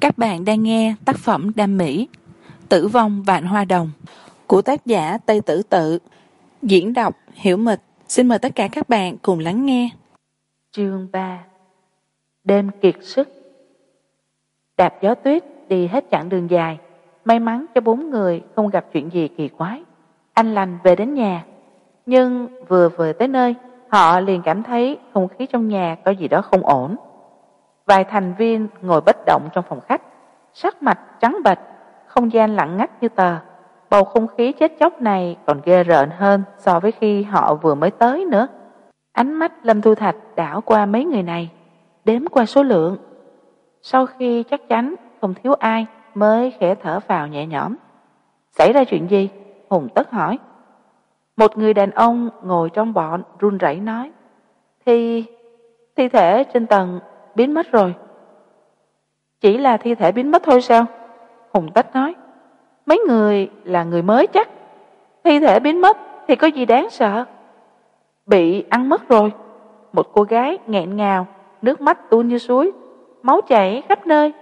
các bạn đang nghe tác phẩm đam mỹ, tử vong vạn hoa đồng, của tác giả tây tử tự. Diễn đọc hiểu mịch. Xin mời tất cả các bạn cùng lắng nghe. Chương ba. Đêm kiệt sức. Đạp gió tuyết đi hết chặng đường dài. May mắn cho bốn người không gặp chuyện gì kỳ quái. Anh lành về đến nhà. Nhưng vừa vừa tới nơi, họ liền cảm thấy không khí trong nhà có gì đó không ổn vài thành viên ngồi bất động trong phòng khách. Sắc mặt trắng bệch, không gian lặng ngắt như tờ. Bầu không khí chết chóc này còn ghê rợn hơn so với khi họ vừa mới tới nữa. Ánh mắt lâm thu thạch đảo qua mấy người này, đếm qua số lượng. Sau khi chắc chắn không thiếu ai mới khẽ thở vào nhẹ nhõm. Xảy ra chuyện gì? Hùng tất hỏi. Một người đàn ông ngồi trong bọn run rẩy nói. Thì thi thể trên tầng biến mất rồi. Chỉ là thi thể biến mất thôi sao? Hùng tất nói. Mấy người là người mới chắc. Thi thể biến mất thì có gì đáng sợ? Bị ăn mất rồi. Một cô gái nghẹn ngào, nước mắt tuôn như suối, máu chảy khắp nơi.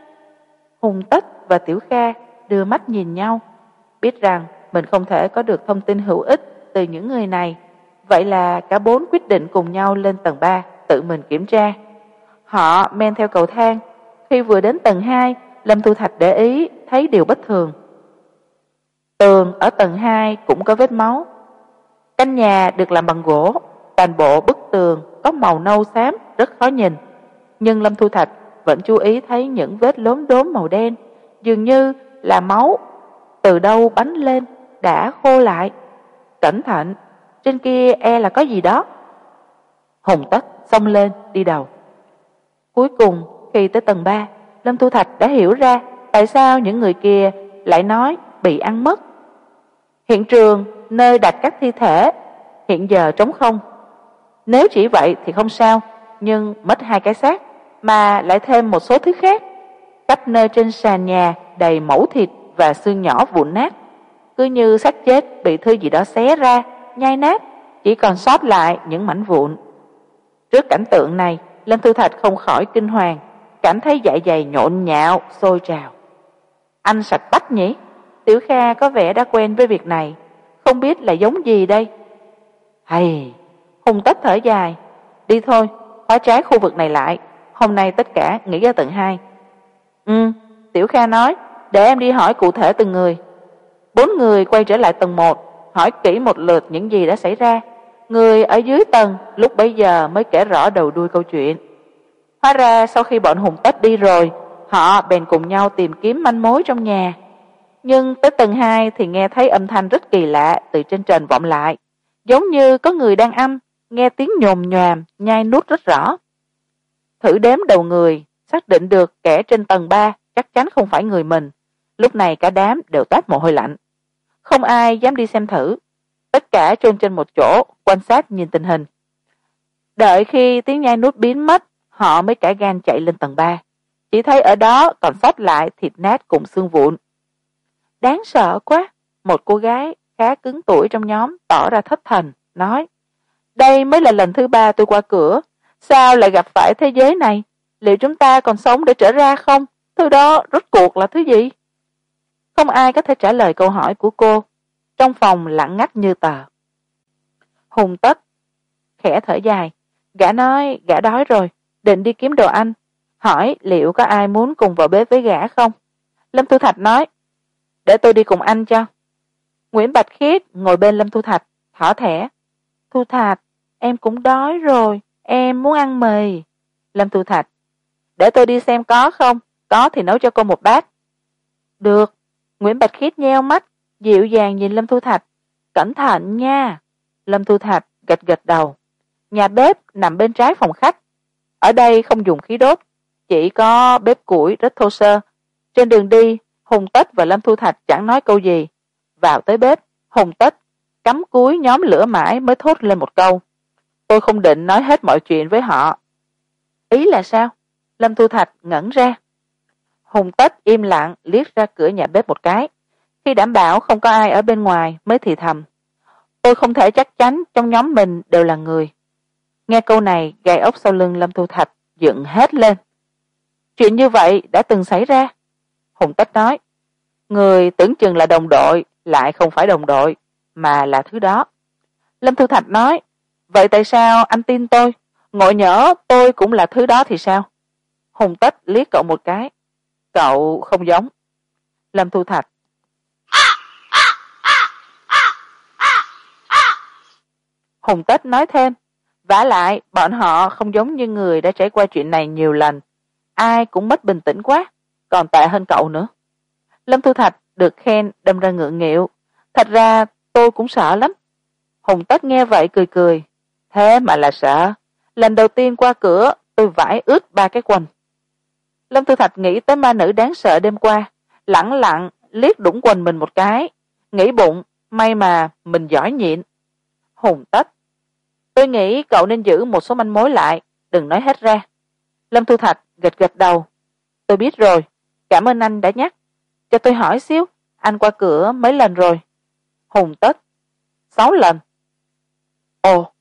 Hùng tất và tiểu kha đưa mắt nhìn nhau, biết rằng mình không thể có được thông tin hữu ích từ những người này. Vậy là cả bốn quyết định cùng nhau lên tầng ba tự mình kiểm tra họ men theo cầu thang. Khi vừa đến tầng hai, lâm thu thạch để ý, thấy điều bất thường. Tường ở tầng hai cũng có vết máu. Căn nhà được làm bằng gỗ, toàn bộ bức tường có màu nâu xám, rất khó nhìn. Nhưng lâm thu thạch vẫn chú ý thấy những vết lốm đốm màu đen, dường như là máu từ đâu bắn lên, đã khô lại. Cẩn thận, trên kia e là có gì đó. Hùng tất xông lên, đi đầu cuối cùng, khi tới tầng ba, lâm thu thạch đã hiểu ra tại sao những người kia lại nói bị ăn mất. Hiện trường, nơi đặt các thi thể, hiện giờ trống không. Nếu chỉ vậy thì không sao, nhưng mất hai cái xác, mà lại thêm một số thứ khác. Cách nơi trên sàn nhà đầy mẫu thịt và xương nhỏ vụn nát. Cứ như xác chết bị thứ gì đó xé ra, nhai nát, chỉ còn sót lại những mảnh vụn. Trước cảnh tượng này lâm thư thạch không khỏi kinh hoàng, cảm thấy dạ dày nhộn nhạo sôi trào. Anh sạch bách nhỉ? Tiểu kha có vẻ đã quen với việc này, không biết là giống gì đây? Hay hùng tất thở dài. Đi thôi, khóa trái khu vực này lại. Hôm nay tất cả nghỉ ra tầng hai. Ừ tiểu kha nói, để em đi hỏi cụ thể từng người. Bốn người quay trở lại tầng một, hỏi kỹ một lượt những gì đã xảy ra người ở dưới tầng lúc bấy giờ mới kể rõ đầu đuôi câu chuyện. Hóa ra sau khi bọn hùng tất đi rồi, họ bèn cùng nhau tìm kiếm manh mối trong nhà. Nhưng tới tầng hai thì nghe thấy âm thanh rất kỳ lạ từ trên trần vọng lại. Giống như có người đang âm nghe tiếng nhồm nhoàm nhai nuốt rất rõ. Thử đếm đầu người, xác định được kẻ trên tầng ba chắc chắn không phải người mình. Lúc này cả đám đều toát mồ hôi lạnh. Không ai dám đi xem thử tất cả chôn trên một chỗ, quan sát nhìn tình hình. Đợi khi tiếng nhai nút biến mất, họ mới cả gan chạy lên tầng ba. Chỉ thấy ở đó còn sót lại thịt nát cùng xương vụn. Đáng sợ quá, một cô gái khá cứng tuổi trong nhóm tỏ ra thất thần, nói, đây mới là lần thứ ba tôi qua cửa. Sao lại gặp phải thế giới này? Liệu chúng ta còn sống để trở ra không? Thứ đó rốt cuộc là thứ gì? Không ai có thể trả lời câu hỏi của cô trong phòng lặng ngắt như tờ. Hùng tất khẽ thở dài. Gã nói, gã đói rồi, định đi kiếm đồ ăn. Hỏi liệu có ai muốn cùng vào bếp với gã không? Lâm thu thạch nói, để tôi đi cùng anh cho. Nguyễn bạch khiết ngồi bên lâm thu thạch, thỏ thẻ. Thu thạch, em cũng đói rồi, em muốn ăn mì. Lâm thu thạch, để tôi đi xem có không, có thì nấu cho cô một bát. Được. Nguyễn bạch khiết nheo mắt dịu dàng nhìn lâm thu thạch. Cẩn thận nha. Lâm thu thạch gật gật đầu. Nhà bếp nằm bên trái phòng khách. Ở đây không dùng khí đốt, chỉ có bếp củi rất thô sơ. Trên đường đi, hùng tất và lâm thu thạch chẳng nói câu gì. Vào tới bếp, hùng tất cắm cúi nhóm lửa mãi mới thốt lên một câu. Tôi không định nói hết mọi chuyện với họ. Ý là sao? Lâm thu thạch ngẩn ra. Hùng tất im lặng liếc ra cửa nhà bếp một cái khi đảm bảo không có ai ở bên ngoài mới thì thầm, tôi không thể chắc chắn trong nhóm mình đều là người. Nghe câu này, gai ốc sau lưng lâm thu thạch dựng hết lên. Chuyện như vậy đã từng xảy ra. Hùng tất nói, người tưởng chừng là đồng đội lại không phải đồng đội, mà là thứ đó. Lâm thu thạch nói, vậy tại sao anh tin tôi? Ngộ nhỡ tôi cũng là thứ đó thì sao? Hùng tất liếc cậu một cái, cậu không giống. Lâm thu thạch hùng Tết nói thêm, vả lại, bọn họ không giống như người đã trải qua chuyện này nhiều lần. Ai cũng mất bình tĩnh quá, còn tệ hơn cậu nữa. Lâm thu thạch được khen đâm ra ngượng nghịu, thật ra tôi cũng sợ lắm. Hùng tất nghe vậy cười cười, thế mà là sợ. Lần đầu tiên qua cửa, tôi vải ướt ba cái quần. Lâm thu thạch nghĩ tới ma nữ đáng sợ đêm qua, lẳng lặng liếc đũng quần mình một cái, nghĩ bụng, may mà mình giỏi nhịn. Hùng tất tôi nghĩ cậu nên giữ một số manh mối lại, đừng nói hết ra. Lâm thu thạch gật gật đầu. Tôi biết rồi, cảm ơn anh đã nhắc. Cho tôi hỏi xíu, anh qua cửa mấy lần rồi? Hùng tất, sáu lần. Ồ,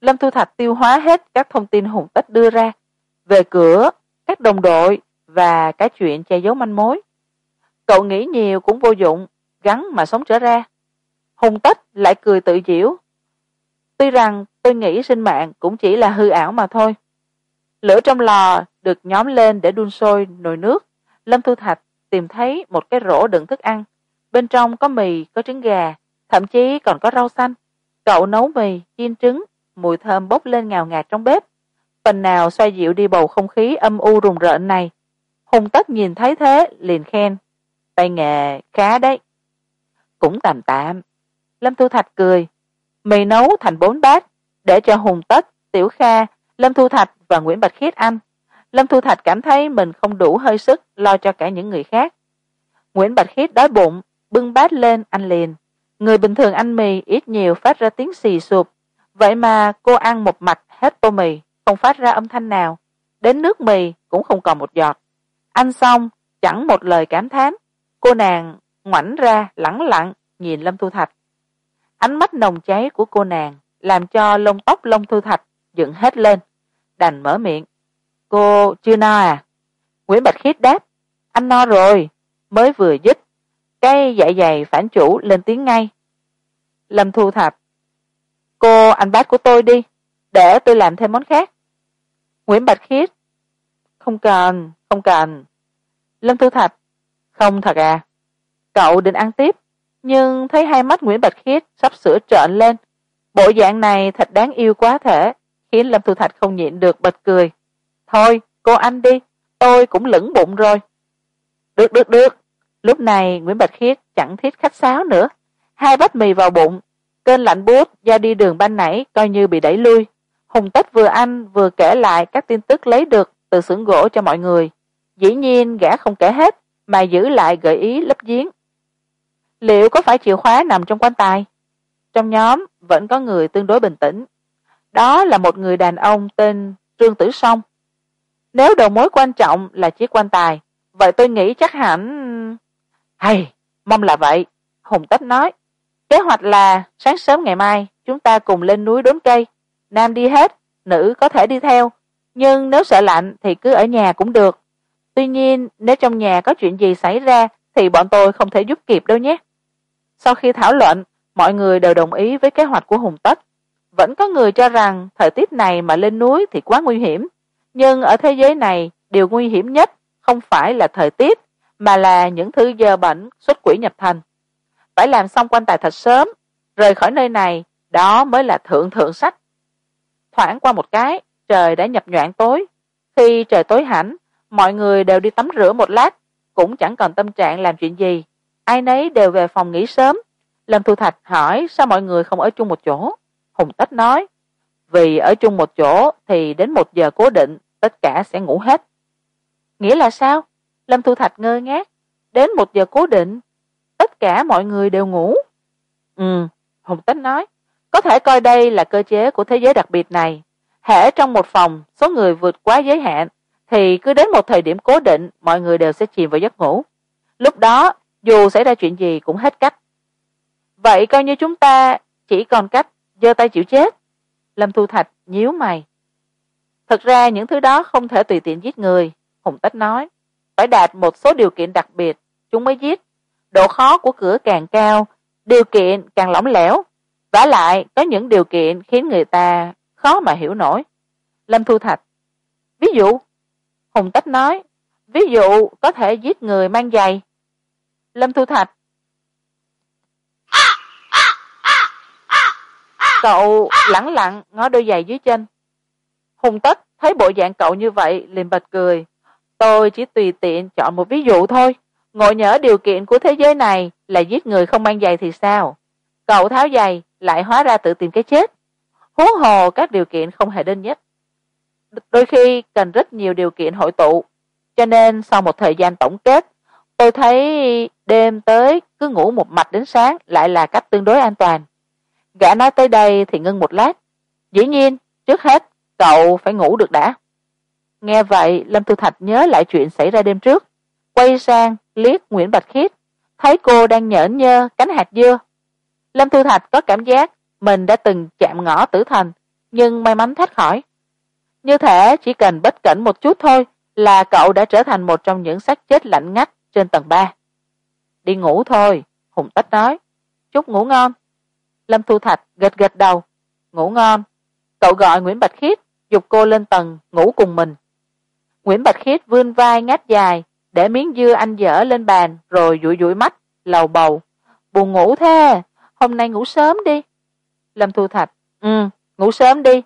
lâm thu thạch tiêu hóa hết các thông tin hùng tất đưa ra. Về cửa, các đồng đội và cái chuyện che giấu manh mối. Cậu nghĩ nhiều cũng vô dụng, gắn mà sống trở ra. Hùng tất lại cười tự diễu tuy rằng tôi nghĩ sinh mạng cũng chỉ là hư ảo mà thôi. Lửa trong lò được nhóm lên để đun sôi nồi nước. Lâm thu thạch tìm thấy một cái rổ đựng thức ăn. Bên trong có mì, có trứng gà, thậm chí còn có rau xanh. Cậu nấu mì, chiên trứng, mùi thơm bốc lên ngào ngạt trong bếp. Phần nào xoa dịu đi bầu không khí âm u rùng rợn này. Hùng tất nhìn thấy thế, liền khen. Tay nghề khá đấy. Cũng tạm tạm. Lâm thu thạch cười mì nấu thành bốn bát để cho hùng tất, tiểu kha, lâm thu thạch và nguyễn bạch khiết ăn. Lâm thu thạch cảm thấy mình không đủ hơi sức lo cho cả những người khác. Nguyễn bạch khiết đói bụng, bưng bát lên ăn liền. Người bình thường ăn mì ít nhiều phát ra tiếng xì sụp. Vậy mà cô ăn một mạch hết tô mì, không phát ra âm thanh nào. Đến nước mì cũng không còn một giọt. Ăn xong, chẳng một lời cảm thán. Cô nàng ngoảnh ra lẳng lặng nhìn lâm thu thạch ánh mắt nồng cháy của cô nàng làm cho lông tóc lông thu thạch dựng hết lên, đành mở miệng. Cô chưa no à? Nguyễn bạch khiết đáp. Anh no rồi, mới vừa dứt, cái dạ dày phản chủ lên tiếng ngay. Lâm thu thạch, cô anh bát của tôi đi, để tôi làm thêm món khác. Nguyễn bạch khiết, không cần không cần. Lâm thu thạch, không thật à? Cậu định ăn tiếp nhưng thấy hai mắt nguyễn bạch khiết sắp sửa trợn lên. Bộ dạng này thật đáng yêu quá thể, khiến lâm thu thạch không nhịn được bật cười. Thôi, cô anh đi, tôi cũng lửng bụng rồi. Được được được. Lúc này nguyễn bạch khiết chẳng thiết khách sáo nữa. Hai bát mì vào bụng, cơn lạnh buốt do đi đường ban nãy coi như bị đẩy lui. Hùng Tích vừa ăn vừa kể lại các tin tức lấy được từ xưởng gỗ cho mọi người. Dĩ nhiên gã không kể hết, mà giữ lại gợi ý lấp giếng liệu có phải chìa khóa nằm trong quan tài? Trong nhóm vẫn có người tương đối bình tĩnh. Đó là một người đàn ông tên trương tử song. Nếu đầu mối quan trọng là chiếc quan tài, vậy tôi nghĩ chắc hẳn hay, mong là vậy, hùng tất nói. Kế hoạch là sáng sớm ngày mai, chúng ta cùng lên núi đốn cây. Nam đi hết, nữ có thể đi theo. Nhưng nếu sợ lạnh thì cứ ở nhà cũng được. Tuy nhiên, nếu trong nhà có chuyện gì xảy ra thì bọn tôi không thể giúp kịp đâu nhé sau khi thảo luận, mọi người đều đồng ý với kế hoạch của hùng tất. Vẫn có người cho rằng thời tiết này mà lên núi thì quá nguy hiểm. Nhưng ở thế giới này, điều nguy hiểm nhất không phải là thời tiết, mà là những thứ dơ bẩn, xuất quỷ nhập thành. Phải làm xong quan tài thật sớm, rời khỏi nơi này, đó mới là thượng thượng sách. Thoảng qua một cái, trời đã nhập nhoạng tối. Khi trời tối hẳn, mọi người đều đi tắm rửa một lát, cũng chẳng còn tâm trạng làm chuyện gì ai nấy đều về phòng nghỉ sớm. Lâm thu thạch hỏi, sao mọi người không ở chung một chỗ? Hùng Tích nói, vì ở chung một chỗ thì đến một giờ cố định, tất cả sẽ ngủ hết. Nghĩa là sao? Lâm thu thạch ngơ ngác, đến một giờ cố định, tất cả mọi người đều ngủ? Ừ hùng Tích nói, có thể coi đây là cơ chế của thế giới đặc biệt này. Hễ trong một phòng, số người vượt quá giới hạn, thì cứ đến một thời điểm cố định, mọi người đều sẽ chìm vào giấc ngủ. Lúc đó dù xảy ra chuyện gì cũng hết cách. Vậy coi như chúng ta chỉ còn cách giơ tay chịu chết. Lâm thu thạch nhíu mày. Thực ra những thứ đó không thể tùy tiện giết người, hùng tách nói. Phải đạt một số điều kiện đặc biệt, chúng mới giết. Độ khó của cửa càng cao, điều kiện càng lỏng lẻo. Vả lại, có những điều kiện khiến người ta khó mà hiểu nổi. Lâm thu thạch, ví dụ, hùng tách nói, ví dụ có thể giết người mang giày lâm thu thạch. Cậu lẳng lặng ngó đôi giày dưới chân. Hùng tất thấy bộ dạng cậu như vậy liền bật cười. Tôi chỉ tùy tiện chọn một ví dụ thôi. Ngộ nhỡ điều kiện của thế giới này là giết người không mang giày thì sao? Cậu tháo giày, lại hóa ra tự tìm cái chết. Huống hồ các điều kiện không hề đơn nhất. Đôi khi cần rất nhiều điều kiện hội tụ. Cho nên sau một thời gian tổng kết tôi thấy đêm tới cứ ngủ một mạch đến sáng lại là cách tương đối an toàn. Gã nói tới đây thì ngưng một lát. Dĩ nhiên, trước hết, cậu phải ngủ được đã. Nghe vậy, lâm thu thạch nhớ lại chuyện xảy ra đêm trước. Quay sang liếc nguyễn bạch khiết. Thấy cô đang nhởn nhơ cánh hạt dưa. Lâm thu thạch có cảm giác mình đã từng chạm ngõ tử thần nhưng may mắn thoát khỏi. Như thể chỉ cần bất cẩn một chút thôi là cậu đã trở thành một trong những xác chết lạnh ngắt trên tầng ba. Đi ngủ thôi, hùng tất nói. Chúc ngủ ngon. Lâm thu thạch gật gật đầu. Ngủ ngon. Cậu gọi nguyễn bạch khiết giục cô lên tầng ngủ cùng mình. Nguyễn bạch khiết vươn vai ngáp dài, để miếng dưa anh dở lên bàn, rồi dụi dụi mắt, lầu bầu. Buồn ngủ thế, hôm nay ngủ sớm đi. Lâm thu thạch ừ ngủ sớm đi.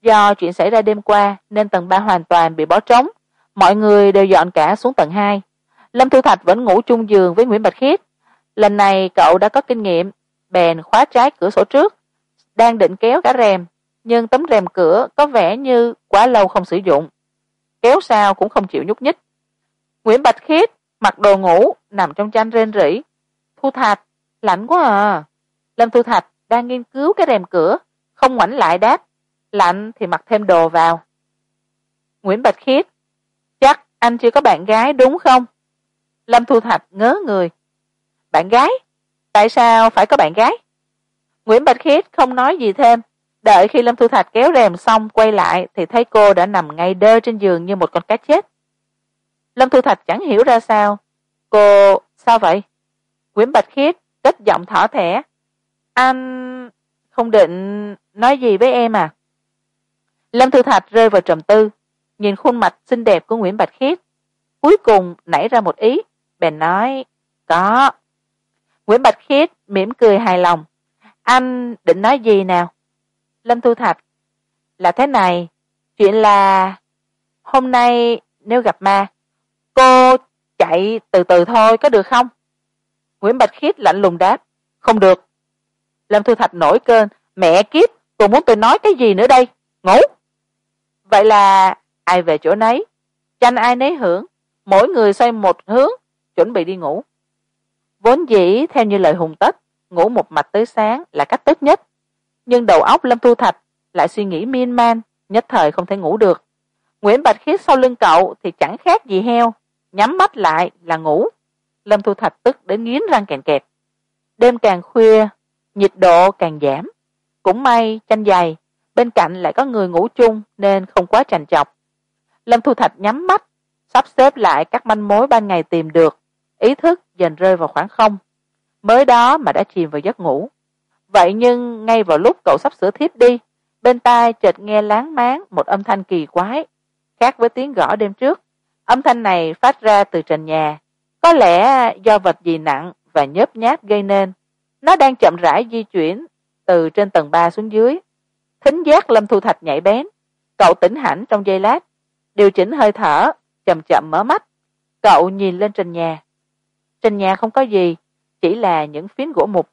Do chuyện xảy ra đêm qua, nên tầng ba hoàn toàn bị bỏ trống. Mọi người đều dọn cả xuống tầng hai lâm thu thạch vẫn ngủ chung giường với nguyễn bạch khiết. Lần này cậu đã có kinh nghiệm, bèn khóa trái cửa sổ trước, đang định kéo cả rèm, nhưng tấm rèm cửa có vẻ như quá lâu không sử dụng. Kéo sao cũng không chịu nhúc nhích. Nguyễn bạch khiết mặc đồ ngủ nằm trong chăn rên rỉ. Thu thạch, lạnh quá à. Lâm thu thạch đang nghiên cứu cái rèm cửa, không ngoảnh lại đáp. Lạnh thì mặc thêm đồ vào. Nguyễn bạch khiết, chắc anh chưa có bạn gái đúng không? Lâm thu thạch ngớ người. Bạn gái, tại sao phải có bạn gái? Nguyễn bạch khiết không nói gì thêm. Đợi khi lâm thu thạch kéo rèm xong quay lại thì thấy cô đã nằm ngay đơ trên giường như một con cá chết. Lâm thu thạch chẳng hiểu ra sao. Cô, sao vậy? Nguyễn bạch khiết cất giọng thỏ thẻ. Anh không định nói gì với em à? Lâm thu thạch rơi vào trầm tư, nhìn khuôn mặt xinh đẹp của nguyễn bạch khiết. Cuối cùng nảy ra một ý bèn nói, có. Nguyễn bạch khiết mỉm cười hài lòng. Anh định nói gì nào? Lâm thu thạch, là thế này, chuyện là hôm nay nếu gặp ma, cô chạy từ từ thôi, có được không? Nguyễn bạch khiết lạnh lùng đáp, không được. Lâm thu thạch nổi cơn, mẹ kiếp, cô muốn tôi nói cái gì nữa đây? Ngủ. Vậy là ai về chỗ nấy? Tranh ai nấy hưởng, mỗi người xoay một hướng chuẩn bị đi ngủ. Vốn dĩ, theo như lời hùng tất, ngủ một mạch tới sáng là cách tốt nhất. Nhưng đầu óc lâm thu thạch lại suy nghĩ miên man, nhất thời không thể ngủ được. Nguyễn bạch khiết sau lưng cậu thì chẳng khác gì heo, nhắm mắt lại là ngủ. Lâm thu thạch tức đến nghiến răng kèn kẹt. Đêm càng khuya, nhiệt độ càng giảm. Cũng may, chanh dày, bên cạnh lại có người ngủ chung nên không quá trành chọc lâm thu thạch nhắm mắt, sắp xếp lại các manh mối ban ngày tìm được ý thức dần rơi vào khoảng không, mới đó mà đã chìm vào giấc ngủ. Vậy nhưng ngay vào lúc cậu sắp sửa thiếp đi, bên tai chợt nghe láng máng một âm thanh kỳ quái, khác với tiếng gõ đêm trước. Âm thanh này phát ra từ trần nhà, có lẽ do vật gì nặng và nhớp nháp gây nên. Nó đang chậm rãi di chuyển từ trên tầng ba xuống dưới. Thính giác lâm thu thạch nhảy bén, cậu tỉnh hẳn trong giây lát, điều chỉnh hơi thở, chậm chậm mở mắt. Cậu nhìn lên trần nhà trên nhà không có gì, chỉ là những phiến gỗ mục.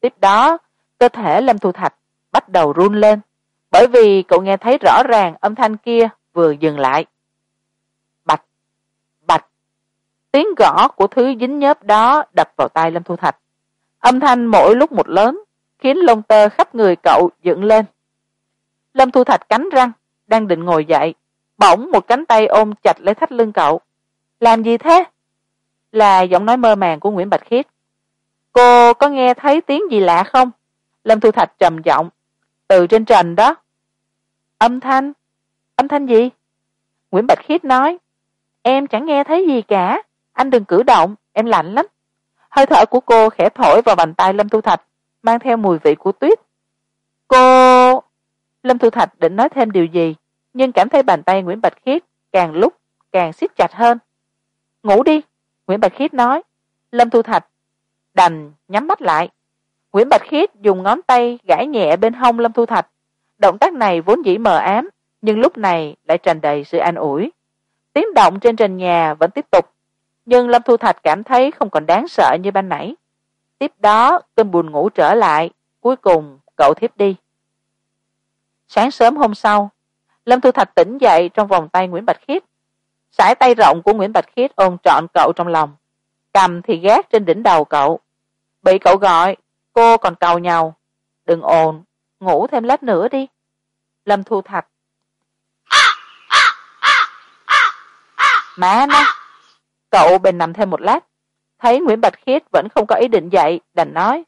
Tiếp đó, cơ thể lâm thu thạch bắt đầu run lên, bởi vì cậu nghe thấy rõ ràng âm thanh kia vừa dừng lại. Bạch bạch, tiếng gõ của thứ dính nhớp đó đập vào tai lâm thu thạch. Âm thanh mỗi lúc một lớn, khiến lông tơ khắp người cậu dựng lên. Lâm thu thạch cắn răng, đang định ngồi dậy, bỗng một cánh tay ôm chặt lấy thắt lưng cậu. Làm gì thế? Là giọng nói mơ màng của nguyễn bạch khiết. Cô có nghe thấy tiếng gì lạ không? Lâm thu thạch trầm giọng. Từ trên trần đó. Âm thanh. Âm thanh gì? Nguyễn bạch khiết nói. Em chẳng nghe thấy gì cả. Anh đừng cử động. Em lạnh lắm. Hơi thở của cô khẽ thổi vào bàn tay lâm thu thạch, mang theo mùi vị của tuyết. Cô lâm thu thạch định nói thêm điều gì, nhưng cảm thấy bàn tay nguyễn bạch khiết càng lúc càng siết chặt hơn. Ngủ đi nguyễn bạch khiết nói. Lâm thu thạch, đành nhắm mắt lại. Nguyễn bạch khiết dùng ngón tay gãi nhẹ bên hông lâm thu thạch. Động tác này vốn dĩ mờ ám, nhưng lúc này lại tràn đầy sự an ủi. Tiếng động trên trần nhà vẫn tiếp tục, nhưng lâm thu thạch cảm thấy không còn đáng sợ như ban nãy. Tiếp đó, cơn buồn ngủ trở lại, cuối cùng cậu thiếp đi. Sáng sớm hôm sau, lâm thu thạch tỉnh dậy trong vòng tay nguyễn bạch khiết sải tay rộng của nguyễn bạch khiết ôm trọn cậu trong lòng. Cầm thì gác trên đỉnh đầu cậu. Bị cậu gọi, cô còn cầu nhau, đừng ồn, ngủ thêm lát nữa đi. Lâm thu thạch. Má nó. Cậu bèn nằm thêm một lát. Thấy nguyễn bạch khiết vẫn không có ý định dậy, đành nói,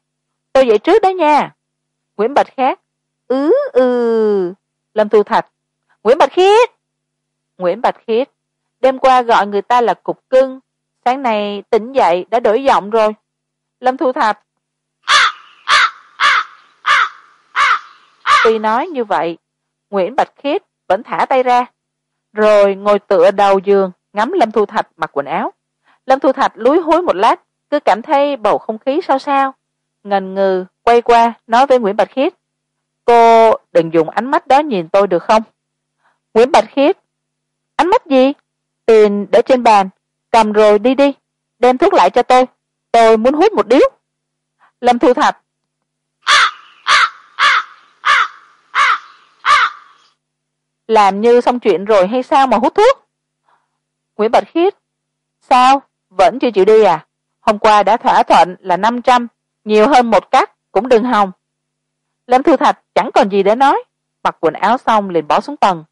tôi dậy trước đó nha. Nguyễn bạch khác ứ ừ, ừ. Lâm thu thạch. Nguyễn bạch khiết. Nguyễn bạch khiết đêm qua gọi người ta là cục cưng. Sáng nay tỉnh dậy đã đổi giọng rồi. Lâm thu thạch tuy nói như vậy, nguyễn bạch khiết vẫn thả tay ra, rồi ngồi tựa đầu giường, ngắm lâm thu thạch mặc quần áo. Lâm thu thạch lúi húi một lát, cứ cảm thấy bầu không khí sao sao, ngần ngừ quay qua nói với nguyễn bạch khiết, cô đừng dùng ánh mắt đó nhìn tôi được không? Nguyễn bạch khiết, ánh mắt gì? Tiền để trên bàn. Cầm rồi đi đi. Đem thuốc lại cho tôi. Tôi muốn hút một điếu. Lâm thu thạch. Làm như xong chuyện rồi hay sao mà hút thuốc? Nguyễn bạch khiết. Sao? Vẫn chưa chịu đi à? Hôm qua đã thỏa thuận là năm trăm. Nhiều hơn một cắt, cũng đừng hòng. Lâm thu thạch chẳng còn gì để nói. Mặc quần áo xong liền bỏ xuống tầng.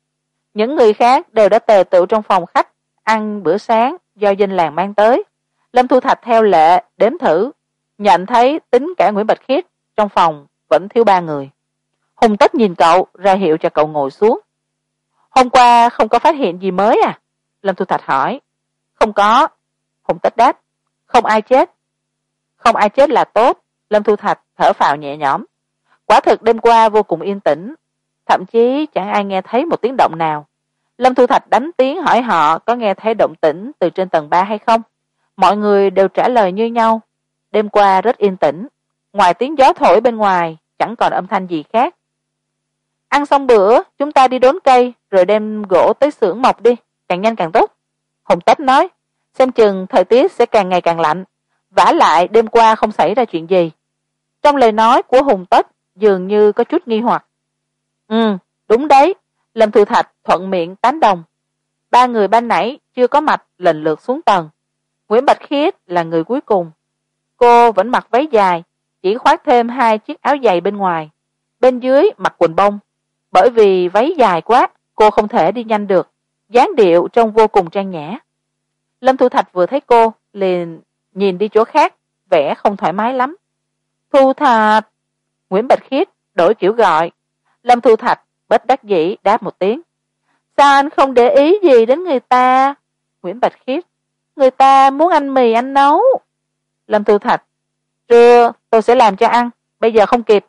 Những người khác đều đã tề tựu trong phòng khách ăn bữa sáng do dinh làng mang tới. Lâm thu thạch theo lệ, đếm thử. Nhận thấy tính cả nguyễn bạch khiết, trong phòng vẫn thiếu ba người. Hùng tất nhìn cậu, ra hiệu cho cậu ngồi xuống. Hôm qua không có phát hiện gì mới à? Lâm thu thạch hỏi. Không có. Hùng tất đáp. Không ai chết. Không ai chết là tốt. Lâm thu thạch thở phào nhẹ nhõm. Quả thực đêm qua vô cùng yên tĩnh. Thậm chí chẳng ai nghe thấy một tiếng động nào lâm thu thạch đánh tiếng hỏi họ có nghe thấy động tĩnh từ trên tầng ba hay không? Mọi người đều trả lời như nhau. Đêm qua rất yên tĩnh. Ngoài tiếng gió thổi bên ngoài, chẳng còn âm thanh gì khác. Ăn xong bữa, chúng ta đi đốn cây, rồi đem gỗ tới xưởng mộc đi. Càng nhanh càng tốt. Hùng tất nói, xem chừng thời tiết sẽ càng ngày càng lạnh. Vả lại, đêm qua không xảy ra chuyện gì. Trong lời nói của hùng tất dường như có chút nghi hoặc. Ừ đúng đấy lâm thu thạch thuận miệng tán đồng. Ba người ban nãy chưa có mặt lần lượt xuống tầng. Nguyễn bạch khiết là người cuối cùng. Cô vẫn mặc váy dài, chỉ khoác thêm hai chiếc áo dày bên ngoài. Bên dưới mặc quần bông. Bởi vì váy dài quá, cô không thể đi nhanh được. Dáng điệu trông vô cùng trang nhã. Lâm thu thạch vừa thấy cô, liền nhìn đi chỗ khác, vẻ không thoải mái lắm. Thu thạch! Nguyễn bạch khiết đổi kiểu gọi. Lâm thu thạch bất đắc dĩ đáp một tiếng. Sao anh không để ý gì đến người ta? Nguyễn bạch khiết. Người ta muốn ăn mì anh nấu. Lâm thu thạch. Trưa, tôi sẽ làm cho ăn. Bây giờ không kịp.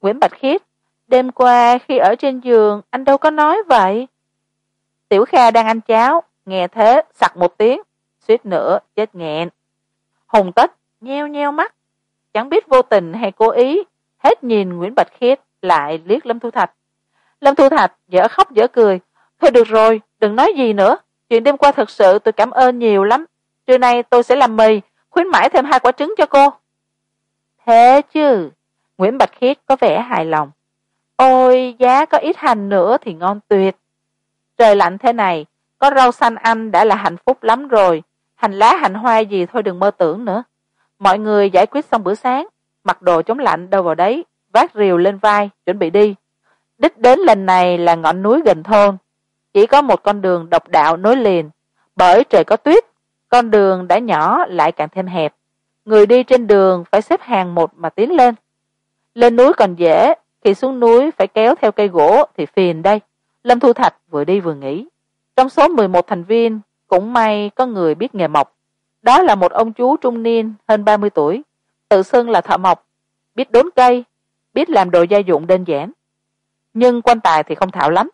Nguyễn bạch khiết. Đêm qua khi ở trên giường, anh đâu có nói vậy. Tiểu kha đang ăn cháo. Nghe thế, sặc một tiếng. Suýt nữa, chết nghẹn. Hùng tất nheo nheo mắt. Chẳng biết vô tình hay cố ý. Hết nhìn nguyễn bạch khiết, lại liếc lâm thu thạch lâm thu thạch dở khóc dở cười. Thôi được rồi, đừng nói gì nữa. Chuyện đêm qua thật sự tôi cảm ơn nhiều lắm. Trưa nay tôi sẽ làm mì, khuyến mãi thêm hai quả trứng cho cô. Thế chứ, nguyễn bạch khiết có vẻ hài lòng. Ôi, giá có ít hành nữa thì ngon tuyệt. Trời lạnh thế này, có rau xanh ăn đã là hạnh phúc lắm rồi. Hành lá, hành hoa gì thôi đừng mơ tưởng nữa. Mọi người giải quyết xong bữa sáng, mặc đồ chống lạnh đâu vào đấy, vác rìu lên vai, chuẩn bị đi đích đến lần này là ngọn núi gần thôn. Chỉ có một con đường độc đạo nối liền. Bởi trời có tuyết, con đường đã nhỏ lại càng thêm hẹp. Người đi trên đường phải xếp hàng một mà tiến lên. Lên núi còn dễ, khi xuống núi phải kéo theo cây gỗ thì phiền đây. Lâm thu thạch vừa đi vừa nghĩ. Trong số mười một thành viên, cũng may có người biết nghề mộc. Đó là một ông chú trung niên hơn ba mươi tuổi. Tự xưng là thợ mộc. Biết đốn cây, biết làm đồ gia dụng đơn giản nhưng quan tài thì không thạo lắm.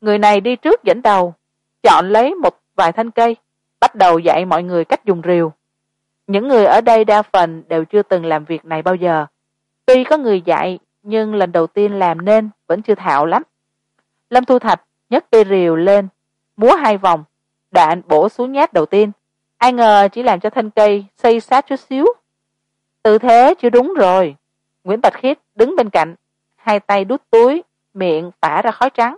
Người này đi trước dẫn đầu, chọn lấy một vài thanh cây, bắt đầu dạy mọi người cách dùng rìu. Những người ở đây đa phần đều chưa từng làm việc này bao giờ. Tuy có người dạy, nhưng lần đầu tiên làm nên vẫn chưa thạo lắm. Lâm thu thạch nhấc cây rìu lên, múa hai vòng, đạn bổ xuống nhát đầu tiên. Ai ngờ chỉ làm cho thân cây xây sát chút xíu. Tư thế chưa đúng rồi. Nguyễn bạch khiết đứng bên cạnh, hai tay đút túi miệng phả ra khói trắng.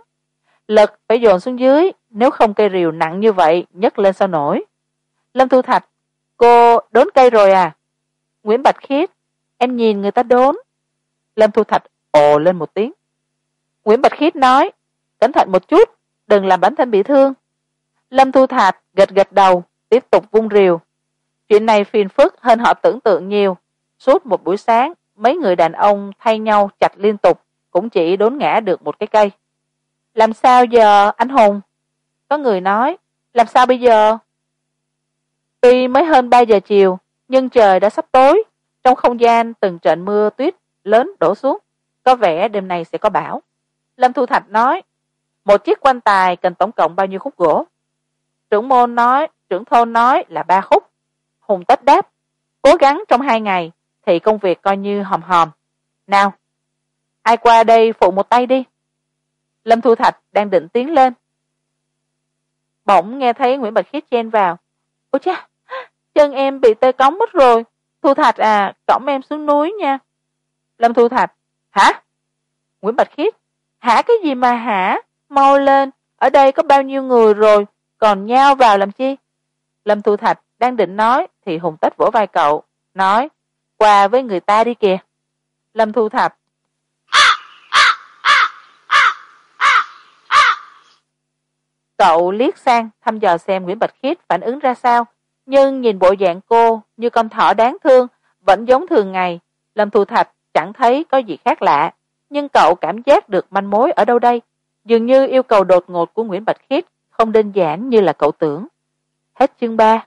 Lực phải dồn xuống dưới, nếu không cây rìu nặng như vậy, nhấc lên sao nổi. Lâm thu thạch, cô đốn cây rồi à? Nguyễn bạch khiết, em nhìn người ta đốn. Lâm thu thạch ồ lên một tiếng. Nguyễn bạch khiết nói, cẩn thận một chút, đừng làm bản thân bị thương. Lâm thu thạch gật gật đầu, tiếp tục vung rìu. Chuyện này phiền phức hơn họ tưởng tượng nhiều. Suốt một buổi sáng, mấy người đàn ông thay nhau chặt liên tục cũng chỉ đốn ngã được một cái cây. Làm sao giờ, anh hùng? Có người nói, làm sao bây giờ? Tuy mới hơn ba giờ chiều, nhưng trời đã sắp tối. Trong không gian từng trận mưa tuyết lớn đổ xuống, có vẻ đêm nay sẽ có bão. Lâm thu thạch nói, một chiếc quan tài cần tổng cộng bao nhiêu khúc gỗ? Trưởng môn nói, trưởng thôn nói là ba khúc. Hùng tất đáp, cố gắng trong hai ngày thì công việc coi như hòm hòm. Nào ai qua đây phụ một tay đi. Lâm thu thạch đang định tiến lên. Bỗng nghe thấy nguyễn bạch khiết chen vào. Ôi cha chân em bị tê cống mất rồi. Thu thạch à cõng em xuống núi nha. Lâm thu thạch, hả? Nguyễn bạch khiết, hả cái gì mà hả? Mau lên, ở đây có bao nhiêu người rồi? Còn nhao vào làm chi? Lâm thu thạch đang định nói thì hùng tách vỗ vai cậu, nói, qua với người ta đi kìa. Lâm thu thạch cậu liếc sang, thăm dò xem nguyễn bạch khiết phản ứng ra sao. Nhưng nhìn bộ dạng cô như con thỏ đáng thương, vẫn giống thường ngày. Lâm thu thạch chẳng thấy có gì khác lạ. Nhưng cậu cảm giác được manh mối ở đâu đây? Dường như yêu cầu đột ngột của nguyễn bạch khiết không đơn giản như là cậu tưởng. Hết chương ba.